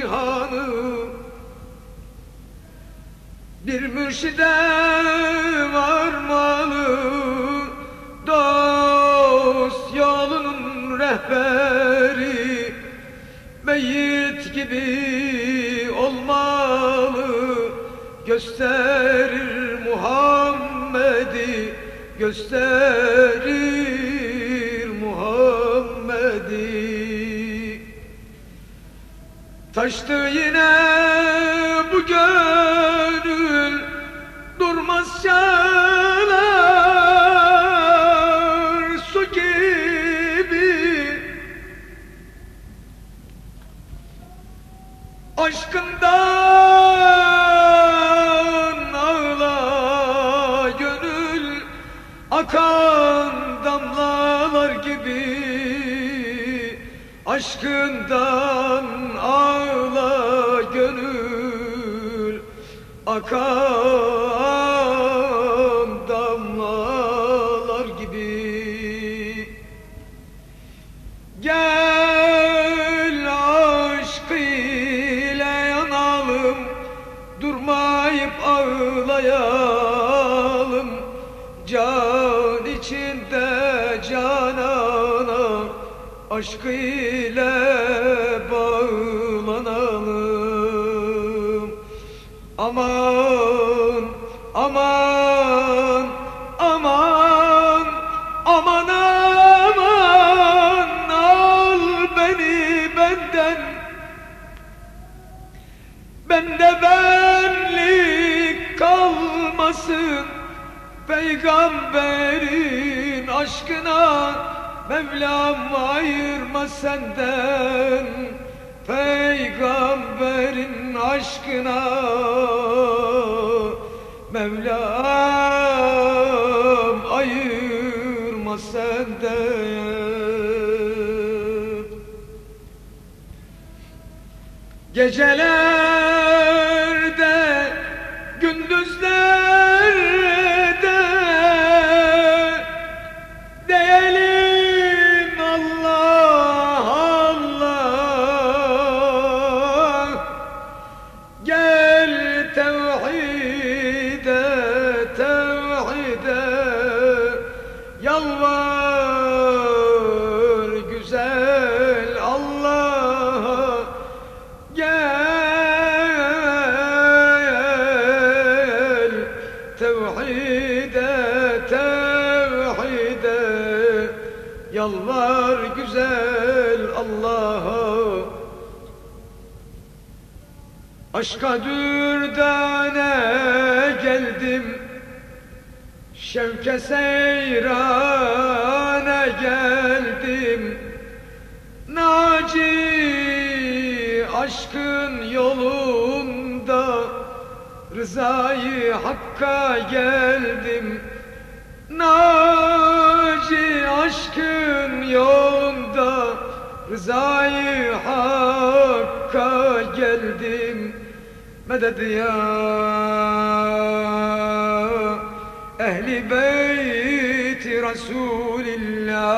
cihanı. Bir mürşide varmalı Dost yolunun rehberi. Meyyit gibi olmalı Gösterir Muhammed'i Gösterir Taştı yine bu gönül Durmaz çalar su gibi. Aşkından Aşkından ağla gönül Akan damlalar gibi. Gel aşk ile yanalım Durmayıp ağlayalım. Can içinde Aşk ile bağlanalım. Aman, aman, aman, aman, aman Al beni benden. Bende benlik kalmasın. Peygamberin aşkına Mevlam ayırma senden Peygamberin aşkına. Mevlam ayırma senden. Gecelerde, tevhide tevhide. Yalvar güzel Allah'a. Aşka dürdane geldim. Şevke seyrane geldim. Naci aşkın yolunda Rızayı Hakk'a geldim. Naci aşkın yolunda Rızayı Hakk'a geldim. Medet ya Ehli beyti Resulillah